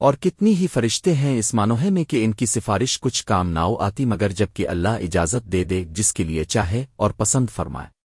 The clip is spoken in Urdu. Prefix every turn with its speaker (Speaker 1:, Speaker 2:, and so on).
Speaker 1: اور کتنی ہی فرشتے ہیں اس مانوہے میں کہ ان کی سفارش کچھ کام ناؤ آتی مگر جبکہ اللہ اجازت دے دے جس کے لیے چاہے اور پسند فرمائے۔